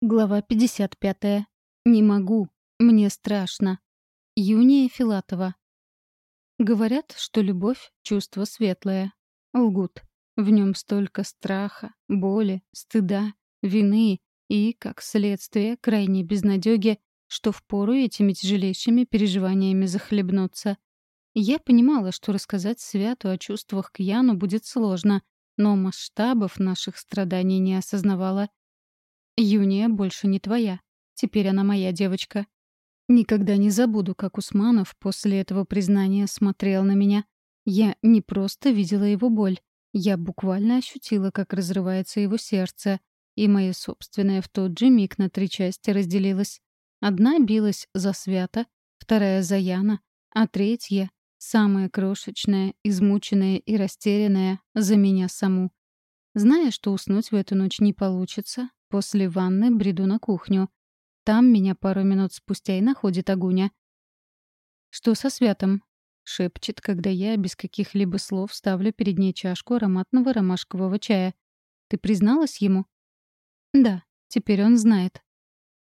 Глава 55. Не могу. Мне страшно. Юния Филатова. Говорят, что любовь — чувство светлое. Лгут. В нем столько страха, боли, стыда, вины и, как следствие, крайней безнадёги, что впору этими тяжелейшими переживаниями захлебнуться. Я понимала, что рассказать Святу о чувствах к Яну будет сложно, но масштабов наших страданий не осознавала — Юния больше не твоя. Теперь она моя девочка. Никогда не забуду, как Усманов после этого признания смотрел на меня. Я не просто видела его боль. Я буквально ощутила, как разрывается его сердце, и мое собственное в тот же миг на три части разделилось. Одна билась за Свята, вторая — за Яна, а третья, самая крошечная, измученная и растерянная, за меня саму. Зная, что уснуть в эту ночь не получится, После ванны бреду на кухню. Там меня пару минут спустя и находит Агуня. «Что со святом?» — шепчет, когда я без каких-либо слов ставлю перед ней чашку ароматного ромашкового чая. «Ты призналась ему?» «Да, теперь он знает».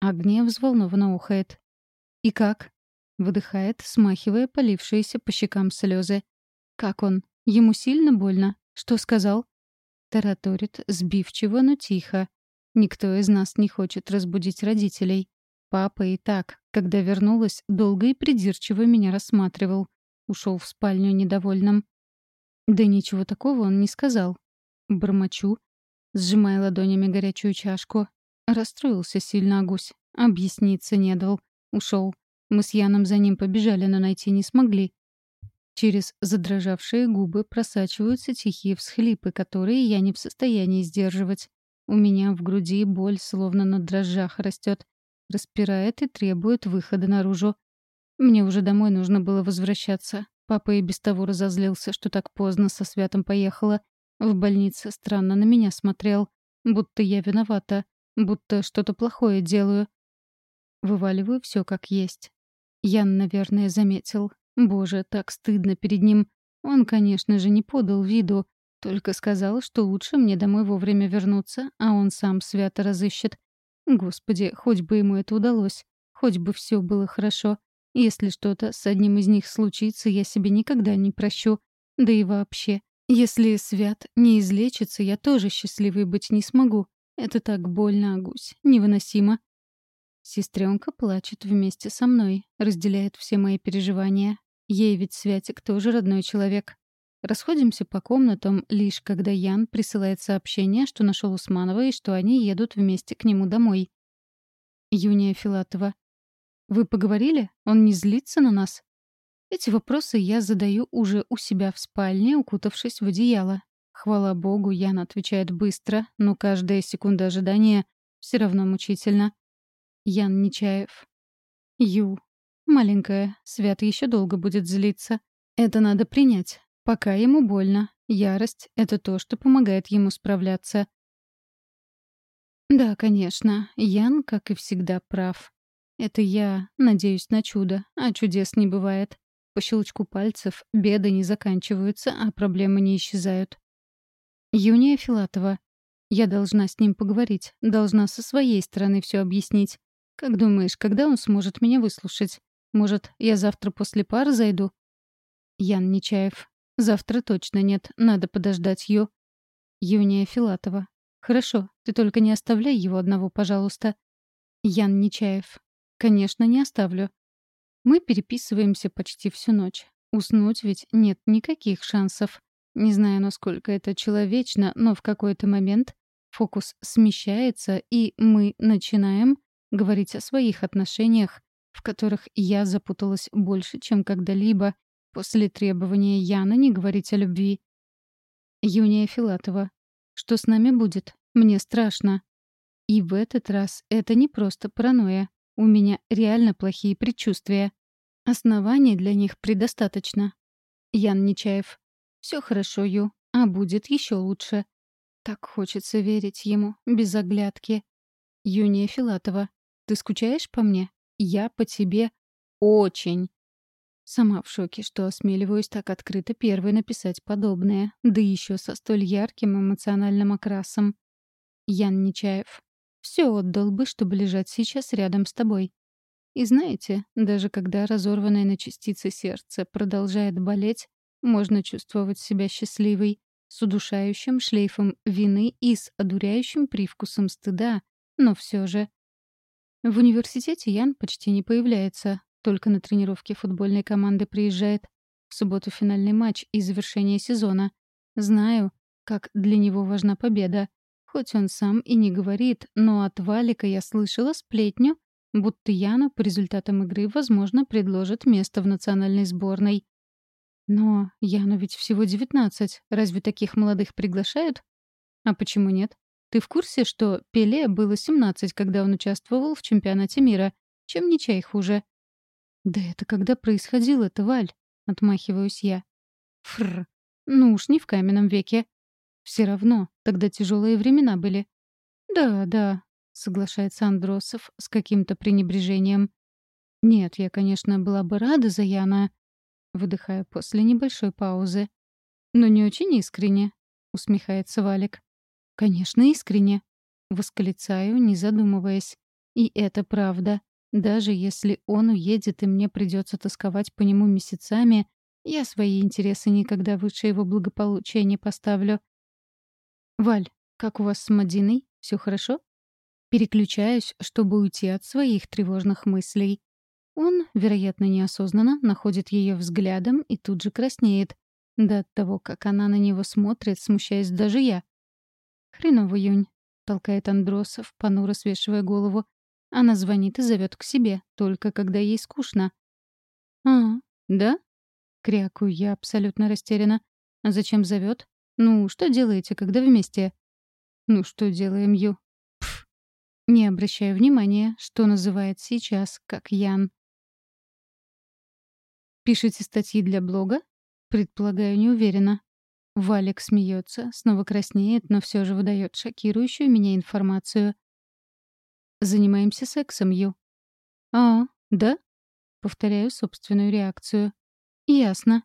Агния взволнованно ухает. «И как?» — выдыхает, смахивая полившиеся по щекам слезы. «Как он? Ему сильно больно? Что сказал?» Тараторит сбивчиво, но тихо. Никто из нас не хочет разбудить родителей. Папа и так, когда вернулась, долго и придирчиво меня рассматривал. Ушел в спальню недовольным. Да ничего такого он не сказал. Бормочу, сжимая ладонями горячую чашку. Расстроился сильно гусь. Объясниться не дал. Ушел. Мы с Яном за ним побежали, но найти не смогли. Через задрожавшие губы просачиваются тихие всхлипы, которые я не в состоянии сдерживать. У меня в груди боль, словно на дрожжах растет, распирает и требует выхода наружу. Мне уже домой нужно было возвращаться. Папа и без того разозлился, что так поздно со святом поехала. В больнице странно на меня смотрел, будто я виновата, будто что-то плохое делаю. Вываливаю все как есть. Ян, наверное, заметил. Боже, так стыдно перед ним. Он, конечно же, не подал виду, только сказал, что лучше мне домой вовремя вернуться, а он сам свято разыщет. Господи, хоть бы ему это удалось. Хоть бы все было хорошо. Если что-то с одним из них случится, я себе никогда не прощу. Да и вообще. Если Свят не излечится, я тоже счастливой быть не смогу. Это так больно, Агусь. Невыносимо. Сестренка плачет вместе со мной, разделяет все мои переживания. Ей ведь Святик тоже родной человек. Расходимся по комнатам лишь когда Ян присылает сообщение, что нашел Усманова и что они едут вместе к нему домой. Юния Филатова. «Вы поговорили? Он не злится на нас?» Эти вопросы я задаю уже у себя в спальне, укутавшись в одеяло. Хвала богу, Ян отвечает быстро, но каждая секунда ожидания все равно мучительно. Ян Нечаев. Ю. Маленькая, Свят еще долго будет злиться. Это надо принять. Пока ему больно. Ярость — это то, что помогает ему справляться. Да, конечно, Ян, как и всегда, прав. Это я надеюсь на чудо, а чудес не бывает. По щелчку пальцев беды не заканчиваются, а проблемы не исчезают. Юния Филатова. Я должна с ним поговорить, должна со своей стороны все объяснить. Как думаешь, когда он сможет меня выслушать? Может, я завтра после пар зайду? Ян Нечаев. Завтра точно нет, надо подождать Ю. Юния Филатова. Хорошо, ты только не оставляй его одного, пожалуйста. Ян Нечаев. Конечно, не оставлю. Мы переписываемся почти всю ночь. Уснуть ведь нет никаких шансов. Не знаю, насколько это человечно, но в какой-то момент фокус смещается, и мы начинаем говорить о своих отношениях, в которых я запуталась больше, чем когда-либо, После требования Яна не говорить о любви. Юния Филатова. Что с нами будет? Мне страшно. И в этот раз это не просто паранойя. У меня реально плохие предчувствия. Оснований для них предостаточно. Ян Нечаев. Все хорошо, Ю, а будет еще лучше. Так хочется верить ему, без оглядки. Юния Филатова. Ты скучаешь по мне? Я по тебе очень. Сама в шоке, что осмеливаюсь так открыто первой написать подобное, да еще со столь ярким эмоциональным окрасом. Ян Нечаев. Все отдал бы, чтобы лежать сейчас рядом с тобой. И знаете, даже когда разорванное на частицы сердце продолжает болеть, можно чувствовать себя счастливой, с удушающим шлейфом вины и с одуряющим привкусом стыда, но все же. В университете Ян почти не появляется, только на тренировке футбольной команды приезжает. В субботу финальный матч и завершение сезона. Знаю, как для него важна победа. Хоть он сам и не говорит, но от Валика я слышала сплетню, будто Яну по результатам игры, возможно, предложат место в национальной сборной. Но Яну ведь всего девятнадцать. Разве таких молодых приглашают? А почему нет? Ты в курсе, что Пеле было семнадцать, когда он участвовал в чемпионате мира? Чем не чай хуже? Да это когда происходило-то, Валь? Отмахиваюсь я. Фрр. Ну уж не в каменном веке. Все равно, тогда тяжелые времена были. Да, да, соглашается Андросов с каким-то пренебрежением. Нет, я, конечно, была бы рада за Яна, выдыхая после небольшой паузы. Но не очень искренне, усмехается Валик. Конечно, искренне, восклицаю, не задумываясь. И это правда. Даже если он уедет и мне придется тосковать по нему месяцами, я свои интересы никогда выше его благополучия не поставлю. «Валь, как у вас с Мадиной? Все хорошо?» Переключаюсь, чтобы уйти от своих тревожных мыслей. Он, вероятно, неосознанно находит ее взглядом и тут же краснеет. Да от того, как она на него смотрит, смущаясь даже я. «Хреново, Юнь», — толкает Андросов, понуро свешивая голову. Она звонит и зовет к себе, только когда ей скучно. «А, да?» — крякую я абсолютно растеряна. «А зачем зовет? Ну, что делаете, когда вместе?» «Ну, что делаем, Ю?» Пф. Не обращаю внимания, что называет сейчас, как Ян. Пишете статьи для блога? Предполагаю, не уверена. Валик смеется, снова краснеет, но все же выдает шокирующую меня информацию. Занимаемся сексом, Ю. А, да? Повторяю собственную реакцию. Ясно.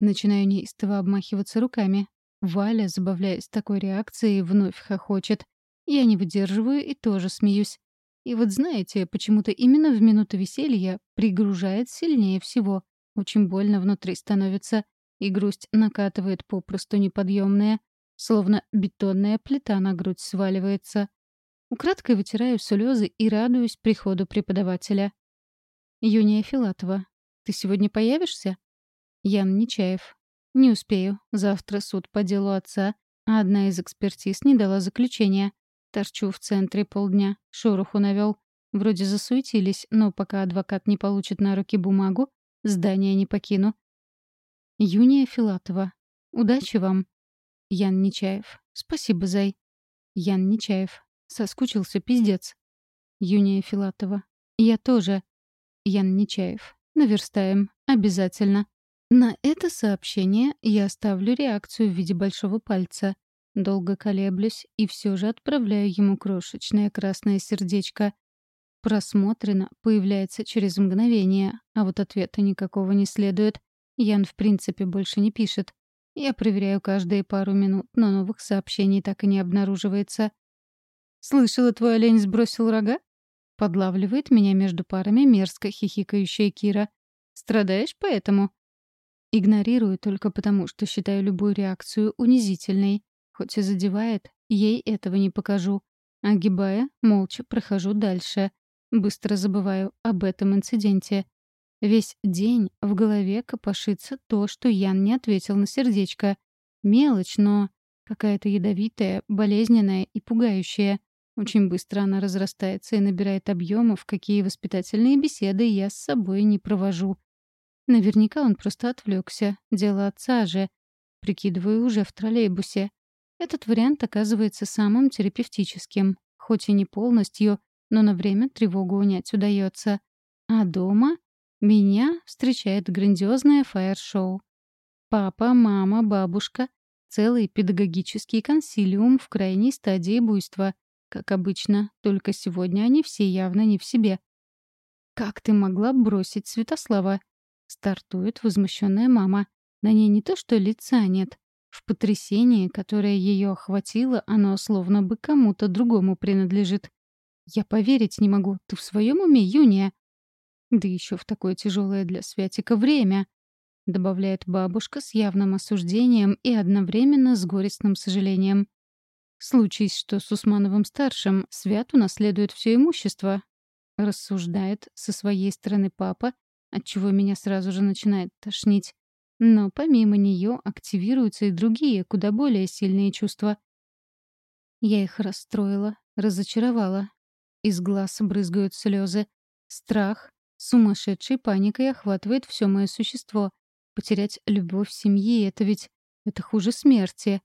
Начинаю неистово обмахиваться руками. Валя, забавляясь такой реакцией, вновь хохочет. Я не выдерживаю и тоже смеюсь. И вот знаете, почему-то именно в минуту веселья пригружает сильнее всего. Очень больно внутри становится, и грусть накатывает попросту неподъемная, словно бетонная плита на грудь сваливается. Украдкой вытираю слезы и радуюсь приходу преподавателя. «Юния Филатова, ты сегодня появишься?» Ян Нечаев. «Не успею. Завтра суд по делу отца, а одна из экспертиз не дала заключения. Торчу в центре полдня. Шороху навел. Вроде засуетились, но пока адвокат не получит на руки бумагу, Здание не покину. Юния Филатова. Удачи вам. Ян Нечаев. Спасибо, Зай. Ян Нечаев. Соскучился пиздец. Юния Филатова. Я тоже. Ян Нечаев. Наверстаем. Обязательно. На это сообщение я оставлю реакцию в виде большого пальца. Долго колеблюсь и все же отправляю ему крошечное красное сердечко. Просмотрено появляется через мгновение, а вот ответа никакого не следует. Ян в принципе больше не пишет. Я проверяю каждые пару минут, но новых сообщений так и не обнаруживается. «Слышала, твой олень сбросил рога?» Подлавливает меня между парами мерзко хихикающая Кира. «Страдаешь поэтому?» Игнорирую только потому, что считаю любую реакцию унизительной. Хоть и задевает, ей этого не покажу. Огибая, молча прохожу дальше. Быстро забываю об этом инциденте. Весь день в голове копошится то, что Ян не ответил на сердечко. Мелочь, но какая-то ядовитая, болезненная и пугающая. Очень быстро она разрастается и набирает объемов, какие воспитательные беседы я с собой не провожу. Наверняка он просто отвлекся. Дело отца же. Прикидываю уже в троллейбусе. Этот вариант оказывается самым терапевтическим. Хоть и не полностью, но на время тревогу унять удается. А дома меня встречает грандиозное фаер-шоу. Папа, мама, бабушка — целый педагогический консилиум в крайней стадии буйства. Как обычно, только сегодня они все явно не в себе. «Как ты могла бросить Святослава?» — стартует возмущенная мама. На ней не то что лица нет. В потрясении, которое ее охватило, оно словно бы кому-то другому принадлежит. Я поверить не могу. Ты в своем уме, Юния? Да еще в такое тяжелое для Святика время, добавляет бабушка с явным осуждением и одновременно с горестным сожалением. Случись, что с Усмановым-старшим Свят унаследует все имущество, рассуждает со своей стороны папа, отчего меня сразу же начинает тошнить. Но помимо нее активируются и другие, куда более сильные чувства. Я их расстроила, разочаровала. Из глаз брызгают слезы. Страх, сумасшедшей паникой охватывает все мое существо. Потерять любовь семьи — это ведь... это хуже смерти.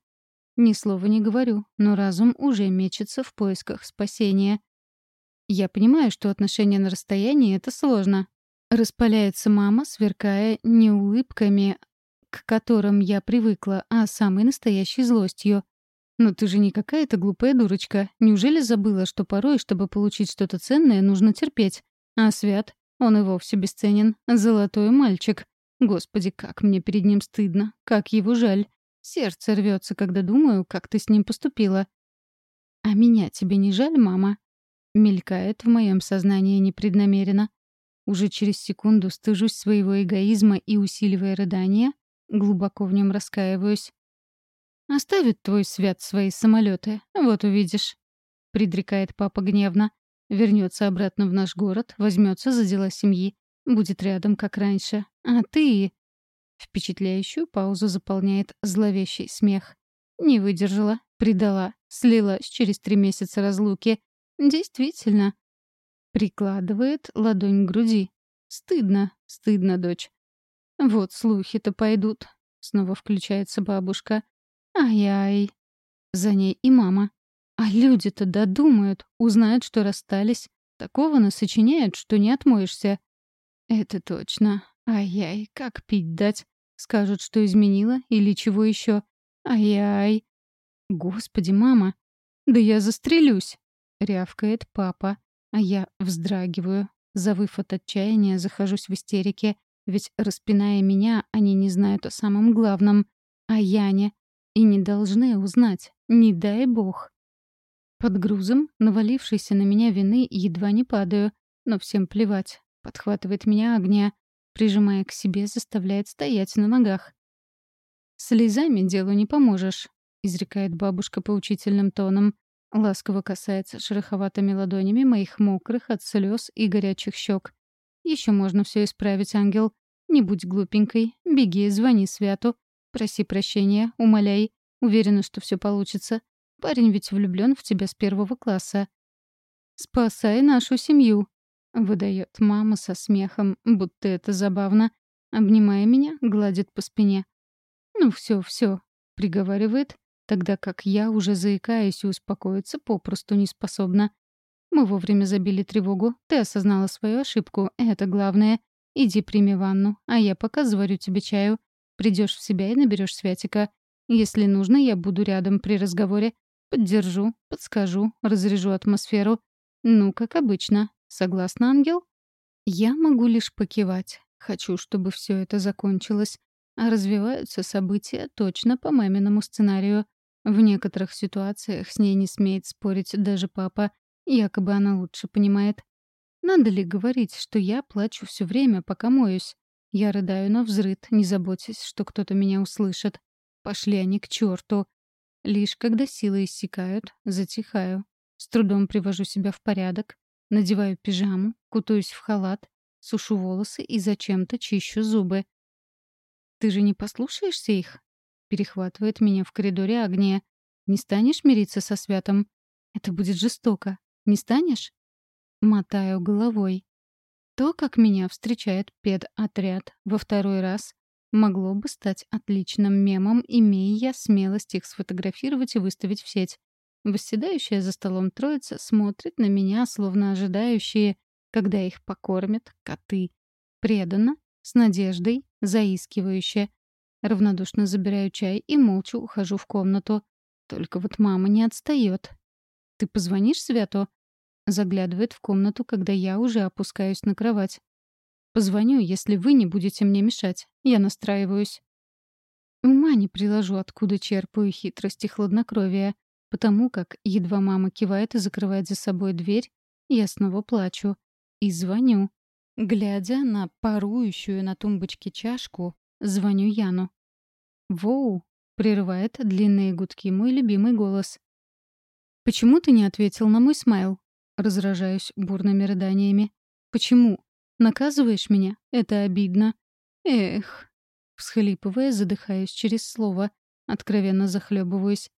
Ни слова не говорю, но разум уже мечется в поисках спасения. Я понимаю, что отношения на расстоянии — это сложно. Распаляется мама, сверкая не улыбками, к которым я привыкла, а самой настоящей злостью. «Но ты же не какая-то глупая дурочка. Неужели забыла, что порой, чтобы получить что-то ценное, нужно терпеть? А Свят? Он и вовсе бесценен. Золотой мальчик. Господи, как мне перед ним стыдно. Как его жаль. Сердце рвется, когда думаю, как ты с ним поступила. «А меня тебе не жаль, мама?» Мелькает в моем сознании непреднамеренно. Уже через секунду стыжусь своего эгоизма и, усиливая рыдание, глубоко в нем раскаиваюсь. «Оставит твой свят свои самолеты, вот увидишь», — предрекает папа гневно. Вернется обратно в наш город, возьмется за дела семьи, будет рядом, как раньше. А ты... Впечатляющую паузу заполняет зловещий смех. Не выдержала, предала, слилась через три месяца разлуки. Действительно. Прикладывает ладонь к груди. Стыдно, стыдно, дочь. Вот слухи-то пойдут. Снова включается бабушка. Ай-ай. За ней и мама. А люди-то додумают, узнают, что расстались. Такого насочиняют, что не отмоешься. Это точно. Ай-яй, как пить дать? Скажут, что изменила или чего еще. Ай-яй. Господи, мама. Да я застрелюсь. Рявкает папа. А я вздрагиваю. Завыв от отчаяния, захожусь в истерике. Ведь, распиная меня, они не знают о самом главном — о Яне. И не должны узнать. Не дай бог. Под грузом, навалившейся на меня вины, едва не падаю. Но всем плевать. Подхватывает меня огня. Прижимая к себе, заставляет стоять на ногах. «Слезами делу не поможешь», — изрекает бабушка поучительным тоном. Ласково касается шероховатыми ладонями моих мокрых от слез и горячих щек. Еще можно все исправить, ангел. Не будь глупенькой. Беги, звони Святу. Проси прощения, умоляй. Уверена, что все получится. Парень ведь влюблен в тебя с первого класса. «Спасай нашу семью», — выдает мама со смехом, будто это забавно. Обнимая меня, гладит по спине. «Ну все, все», — приговаривает, тогда как я уже заикаюсь и успокоиться попросту не способна. Мы вовремя забили тревогу, ты осознала свою ошибку, это главное. Иди прими ванну, а я пока заварю тебе чаю. Придешь в себя и наберешь Святика. Если нужно, я буду рядом при разговоре. Поддержу, подскажу, разряжу атмосферу. Ну, как обычно. Согласна, ангел? Я могу лишь покивать. Хочу, чтобы все это закончилось. А развиваются события точно по маминому сценарию. В некоторых ситуациях с ней не смеет спорить даже папа. Якобы она лучше понимает. Надо ли говорить, что я плачу все время, пока моюсь? Я рыдаю на взрыд, не заботясь, что кто-то меня услышит. Пошли они к черту. Лишь когда силы иссякают, затихаю. С трудом привожу себя в порядок, надеваю пижаму, кутаюсь в халат, сушу волосы и зачем-то чищу зубы. «Ты же не послушаешься их?» Перехватывает меня в коридоре Агния. «Не станешь мириться со Святом? Это будет жестоко. Не станешь?» Мотаю головой. То, как меня встречает педотряд во второй раз, могло бы стать отличным мемом, имея я смелость их сфотографировать и выставить в сеть. Восседающая за столом троица смотрит на меня, словно ожидающие, когда их покормят коты. Преданно, с надеждой, заискивающе. Равнодушно забираю чай и молча ухожу в комнату. Только вот мама не отстает. «Ты позвонишь Свято?» Заглядывает в комнату, когда я уже опускаюсь на кровать. Позвоню, если вы не будете мне мешать. Я настраиваюсь. Ума не приложу, откуда черпаю хитрость и хладнокровие, потому как едва мама кивает и закрывает за собой дверь, Я снова плачу. И звоню. Глядя на парующую на тумбочке чашку, звоню Яну. «Воу!» — прерывает длинные гудки мой любимый голос. «Почему ты не ответил на мой смайл?» Разражаюсь бурными рыданиями. «Почему? Наказываешь меня? Это обидно». «Эх!» Всхлипывая, задыхаюсь через слово. Откровенно захлебываюсь.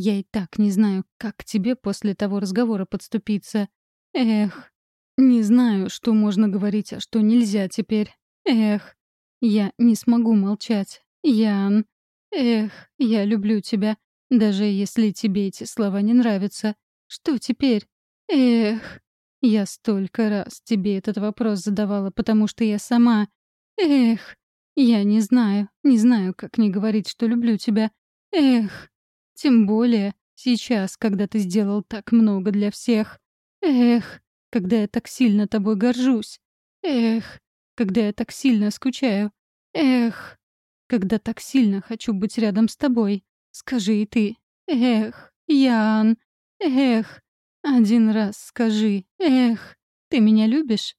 «Я и так не знаю, как к тебе после того разговора подступиться. Эх!» Не знаю, что можно говорить, а что нельзя теперь. Эх, я не смогу молчать. Ян, эх, я люблю тебя, даже если тебе эти слова не нравятся. Что теперь? Эх, я столько раз тебе этот вопрос задавала, потому что я сама... Эх, я не знаю, не знаю, как не говорить, что люблю тебя. Эх, тем более сейчас, когда ты сделал так много для всех. Эх, когда я так сильно тобой горжусь. Эх, когда я так сильно скучаю. Эх, когда так сильно хочу быть рядом с тобой. Скажи и ты. Эх, Ян. Эх, один раз скажи. Эх, ты меня любишь?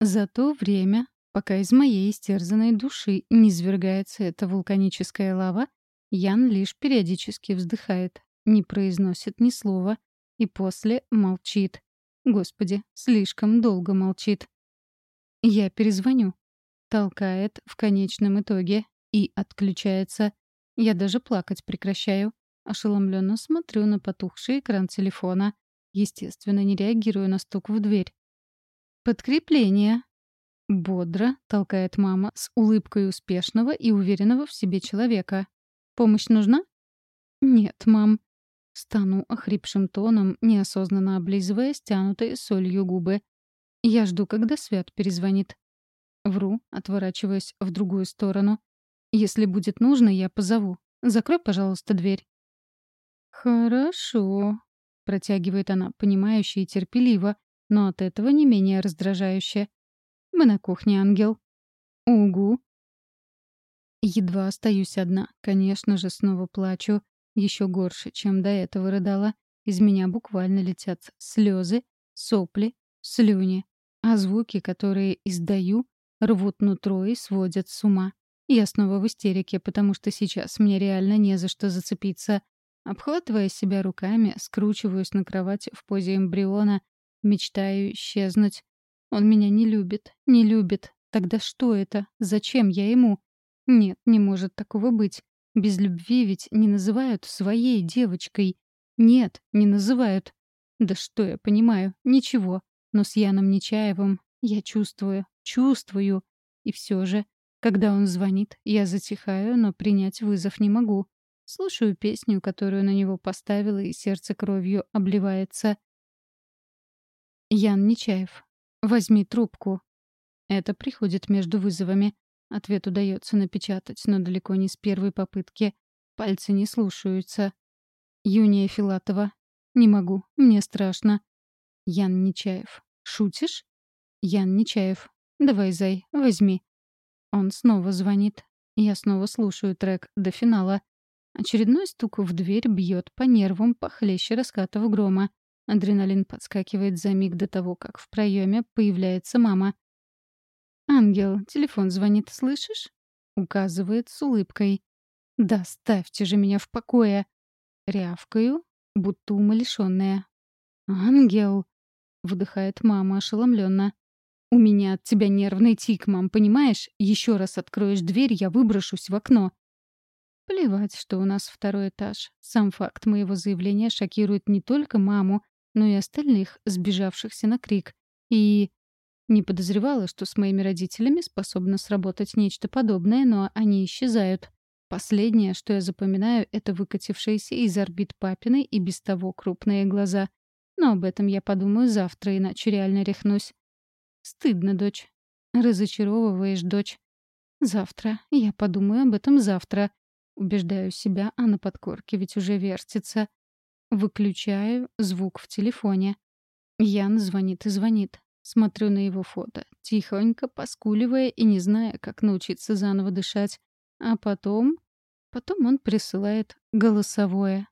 За то время, пока из моей истерзанной души не свергается эта вулканическая лава, Ян лишь периодически вздыхает, не произносит ни слова и после молчит. Господи, слишком долго молчит. Я перезвоню. Толкает в конечном итоге и отключается. Я даже плакать прекращаю. Ошеломленно смотрю на потухший экран телефона. Естественно, не реагирую на стук в дверь. «Подкрепление!» Бодро толкает мама с улыбкой успешного и уверенного в себе человека. «Помощь нужна?» «Нет, мам. Стану охрипшим тоном, неосознанно облизывая стянутые солью губы. Я жду, когда Свят перезвонит. Вру, отворачиваясь в другую сторону. Если будет нужно, я позову. Закрой, пожалуйста, дверь. «Хорошо», — протягивает она, понимающе и терпеливо, но от этого не менее раздражающе. «Мы на кухне, ангел». «Угу». Едва остаюсь одна. Конечно же, снова плачу. Еще горше, чем до этого рыдала. Из меня буквально летят слезы, сопли, слюни. А звуки, которые издаю, рвут нутро и сводят с ума. Я снова в истерике, потому что сейчас мне реально не за что зацепиться. Обхватывая себя руками, скручиваюсь на кровати в позе эмбриона, мечтаю исчезнуть. Он меня не любит, не любит. Тогда что это? Зачем я ему? Нет, не может такого быть. Без любви ведь не называют своей девочкой. Нет, не называют. Да что я понимаю? Ничего. Но с Яном Нечаевым я чувствую, чувствую. И все же, когда он звонит, я затихаю, но принять вызов не могу. Слушаю песню, которую на него поставила, и сердце кровью обливается. Ян Нечаев. Возьми трубку. Это приходит между вызовами. Ответ удается напечатать, но далеко не с первой попытки. Пальцы не слушаются. Юния Филатова. Не могу, мне страшно. Ян Нечаев. Шутишь? Ян Нечаев. Давай, зай, возьми. Он снова звонит. Я снова слушаю трек до финала. Очередной стук в дверь бьет по нервам похлеще раскатов грома. Адреналин подскакивает за миг до того, как в проеме появляется мама. «Ангел, телефон звонит, слышишь?» Указывает с улыбкой. «Да ставьте же меня в покое!» Рявкаю, будто умалишённая. «Ангел!» — выдыхает мама ошеломленно. «У меня от тебя нервный тик, мам, понимаешь? Еще раз откроешь дверь, я выброшусь в окно». Плевать, что у нас второй этаж. Сам факт моего заявления шокирует не только маму, но и остальных, сбежавшихся на крик. И не подозревала, что с моими родителями способно сработать нечто подобное, но они исчезают. Последнее, что я запоминаю, это выкатившиеся из орбит папины и без того крупные глаза. Но об этом я подумаю завтра, иначе реально рехнусь. Стыдно, дочь. Разочаровываешь, дочь. Завтра. Я подумаю об этом завтра. Убеждаю себя, а на подкорке ведь уже вертится. Выключаю звук в телефоне. Ян звонит и звонит. Смотрю на его фото, тихонько поскуливая и не зная, как научиться заново дышать. А потом... Потом он присылает голосовое.